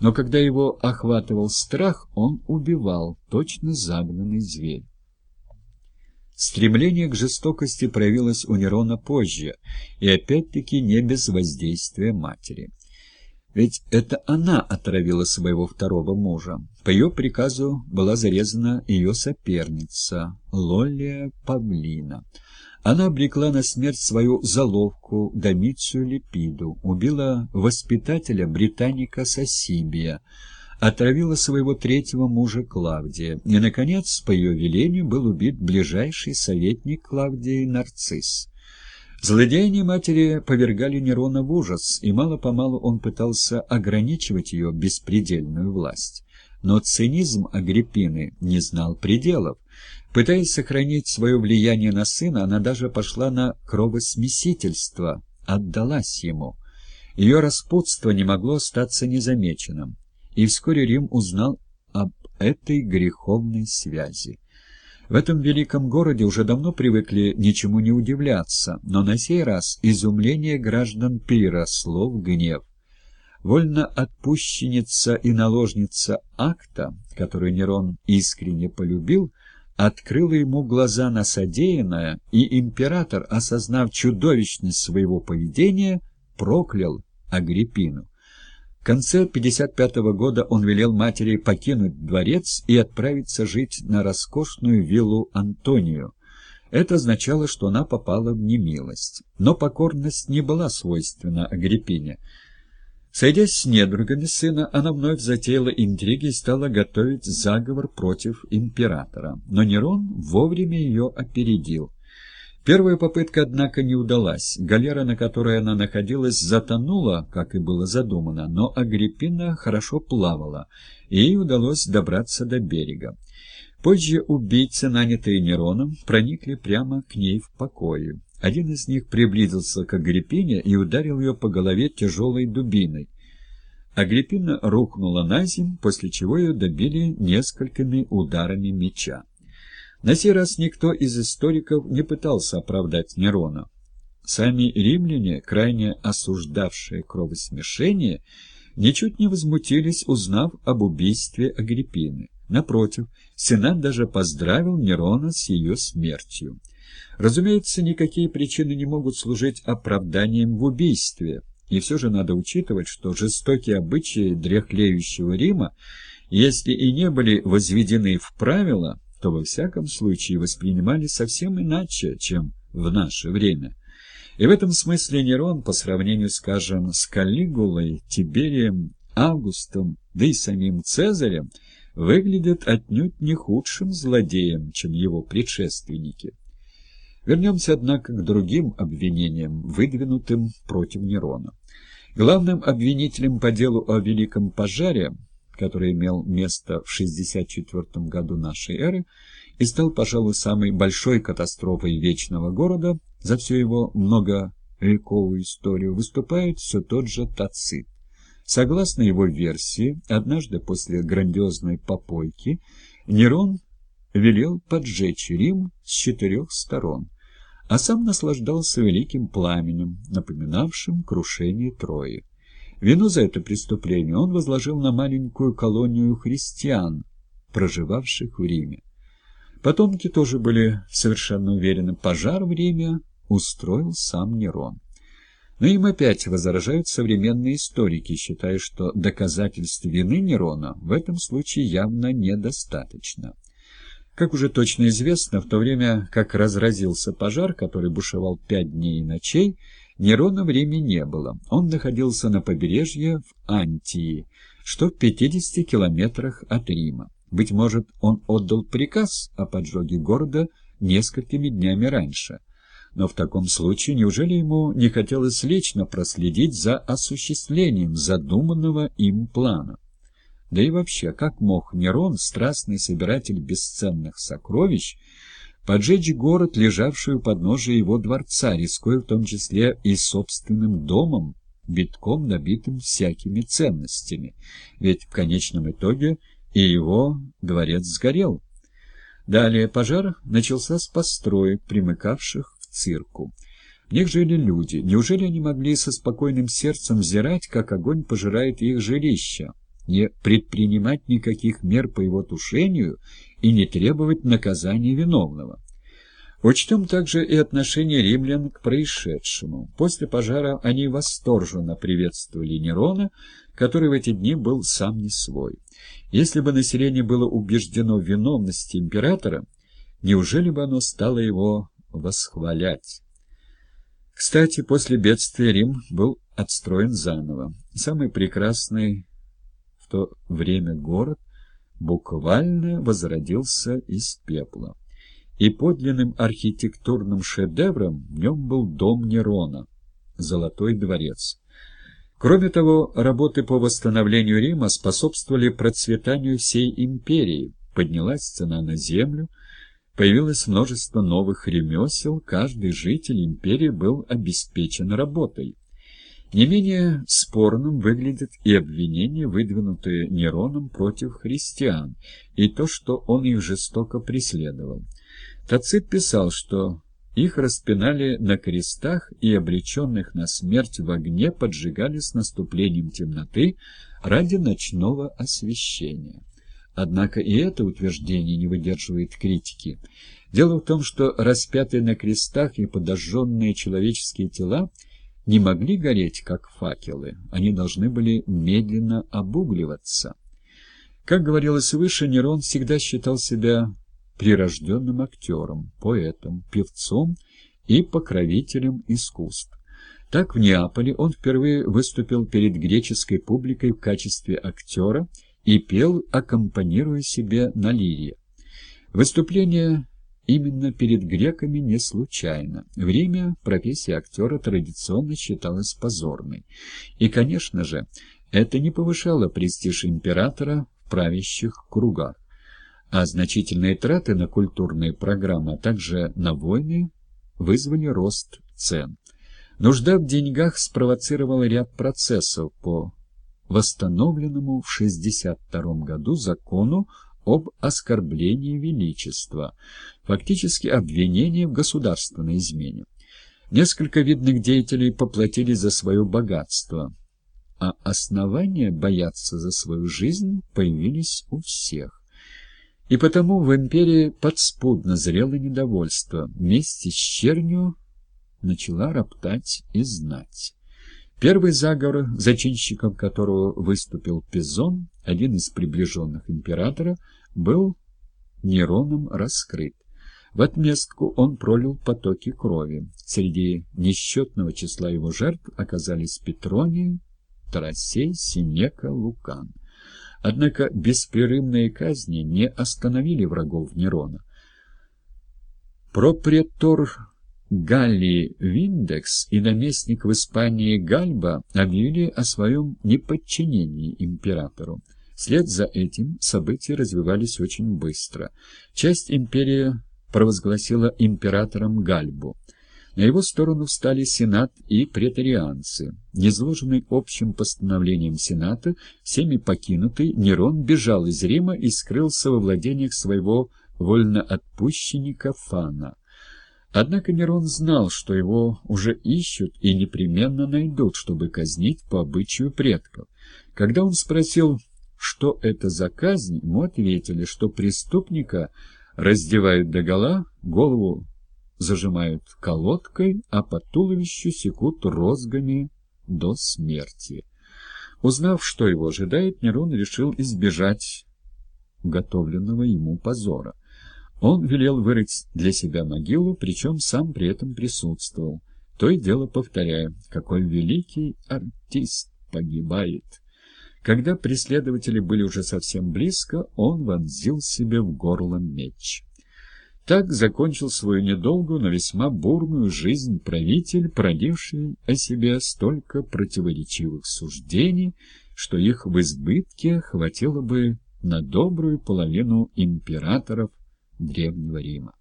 но когда его охватывал страх, он убивал, точно загнанный зверь. Стремление к жестокости проявилось у Нерона позже, и опять-таки не без воздействия матери. Ведь это она отравила своего второго мужа. По ее приказу была зарезана ее соперница, Лолия Павлина. Она обрекла на смерть свою заловку Домицию Липиду, убила воспитателя британика Сосибия, отравила своего третьего мужа Клавдия, и, наконец, по ее велению был убит ближайший советник Клавдии Нарцисс. Злодеяния матери повергали Нерона в ужас, и мало-помалу он пытался ограничивать ее беспредельную власть. Но цинизм Агриппины не знал пределов. Пытаясь сохранить свое влияние на сына, она даже пошла на кровосмесительство, отдалась ему. Ее распутство не могло остаться незамеченным, и вскоре Рим узнал об этой греховной связи. В этом великом городе уже давно привыкли ничему не удивляться, но на сей раз изумление граждан переросло в гнев. Вольно отпущенница и наложница акта, которую Нерон искренне полюбил, открыла ему глаза на содеянное, и император, осознав чудовищность своего поведения, проклял Агриппину. В конце 55 -го года он велел матери покинуть дворец и отправиться жить на роскошную виллу Антонию. Это означало, что она попала в немилость. Но покорность не была свойственна Агриппине. Сойдясь с недругами сына, она вновь затеяла интриги и стала готовить заговор против императора. Но Нерон вовремя ее опередил. Первая попытка, однако, не удалась. Галера, на которой она находилась, затонула, как и было задумано, но Агриппина хорошо плавала, и ей удалось добраться до берега. Позже убийцы, нанятые Нероном, проникли прямо к ней в покое. Один из них приблизился к Агриппине и ударил ее по голове тяжелой дубиной. Агриппина рухнула на землю, после чего ее добили несколькими ударами меча. На сей раз никто из историков не пытался оправдать Нерона. Сами римляне, крайне осуждавшие кровосмешение, ничуть не возмутились, узнав об убийстве Агриппины. Напротив, Сенат даже поздравил Нерона с ее смертью. Разумеется, никакие причины не могут служить оправданием в убийстве, и все же надо учитывать, что жестокие обычаи дряхлеющего Рима, если и не были возведены в правила, то во всяком случае воспринимали совсем иначе, чем в наше время. И в этом смысле Нерон, по сравнению, скажем, с Каллигулой, Тиберием, Августом, да и самим Цезарем, выглядит отнюдь не худшим злодеем, чем его предшественники. Вернемся, однако, к другим обвинениям, выдвинутым против Нерона. Главным обвинителем по делу о Великом пожаре, который имел место в 64 году нашей эры и стал, пожалуй, самой большой катастрофой Вечного города за всю его многовековую историю, выступает все тот же Тацит. Согласно его версии, однажды после грандиозной попойки Нерон велел поджечь Рим с четырех сторон – а сам наслаждался великим пламенем, напоминавшим крушение Трои. Вину за это преступление он возложил на маленькую колонию христиан, проживавших в Риме. Потомки тоже были совершенно уверены, пожар в Риме устроил сам Нерон. Но им опять возражают современные историки, считая, что доказательств вины Нерона в этом случае явно недостаточно. Как уже точно известно, в то время как разразился пожар, который бушевал пять дней и ночей, Нерона в Риме не было. Он находился на побережье в Антии, что в 50 километрах от Рима. Быть может, он отдал приказ о поджоге города несколькими днями раньше. Но в таком случае неужели ему не хотелось лично проследить за осуществлением задуманного им плана? Да и вообще, как мог Нерон, страстный собиратель бесценных сокровищ, поджечь город, лежавший у подножия его дворца, рискуя в том числе и собственным домом, битком набитым всякими ценностями, ведь в конечном итоге и его дворец сгорел. Далее пожар начался с построек, примыкавших к цирку. В них жили люди. Неужели они могли со спокойным сердцем взирать, как огонь пожирает их жилища? Не предпринимать никаких мер по его тушению и не требовать наказания виновного. Учтем также и отношение римлян к происшедшему. После пожара они восторженно приветствовали Нерона, который в эти дни был сам не свой. Если бы население было убеждено в виновности императора, неужели бы оно стало его восхвалять? Кстати, после бедствия Рим был отстроен заново. Самый прекрасный в то время город буквально возродился из пепла. И подлинным архитектурным шедевром в нем был дом Нерона, Золотой дворец. Кроме того, работы по восстановлению Рима способствовали процветанию всей империи, поднялась цена на землю, появилось множество новых ремесел, каждый житель империи был обеспечен работой. Не менее спорным выглядит и обвинение, выдвинутое Нероном против христиан, и то, что он их жестоко преследовал. Тацит писал, что их распинали на крестах и обреченных на смерть в огне поджигали с наступлением темноты ради ночного освещения. Однако и это утверждение не выдерживает критики. Дело в том, что распятые на крестах и подожженные человеческие тела не могли гореть, как факелы, они должны были медленно обугливаться. Как говорилось выше, Нерон всегда считал себя прирожденным актером, поэтом, певцом и покровителем искусств. Так в Неаполе он впервые выступил перед греческой публикой в качестве актера и пел, аккомпанируя себе на лире. Выступление именно перед греками не случайно. В Риме профессия актера традиционно считалась позорной. И, конечно же, это не повышало престиж императора в правящих кругах а значительные траты на культурные программы, а также на войны вызвали рост цен. Нужда в деньгах спровоцировала ряд процессов по восстановленному в 1962 году закону об оскорблении величества, фактически обвинение в государственной измене. Несколько видных деятелей поплатились за свое богатство, а основания бояться за свою жизнь появились у всех. И потому в империи подспудно зрело недовольство. Вместе с чернью начала роптать и знать. Первый заговор, зачинщиком которого выступил Пизон, один из приближенных императора, был Нероном раскрыт. В отместку он пролил потоки крови. Среди несчетного числа его жертв оказались Петроний, Тарасей, Синека, Лукан. Однако беспрерывные казни не остановили врагов Нерона. Пропретор Галлии Виндекс и наместник в Испании Гальба объявили о своем неподчинении императору. Вслед за этим события развивались очень быстро. Часть империи провозгласила императором Гальбу. На его сторону встали Сенат и претарианцы. Незложенный общим постановлением Сената, всеми покинутый, Нерон бежал из Рима и скрылся во владениях своего вольноотпущенника Фана. Однако Нерон знал, что его уже ищут и непременно найдут, чтобы казнить по обычаю предков. Когда он спросил, что это за казнь, ему ответили, что преступника раздевают догола, голову зажимают колодкой, а по туловищу секут розгами до смерти. Узнав, что его ожидает, Нерон решил избежать уготовленного ему позора. Он велел вырыть для себя могилу, причем сам при этом присутствовал, то и дело повторяя, какой великий артист погибает. Когда преследователи были уже совсем близко, он вонзил себе в горло меч. Так закончил свою недолгую, но весьма бурную жизнь правитель, продевший о себе столько противоречивых суждений, что их в избытке хватило бы на добрую половину императоров Древнего Рима.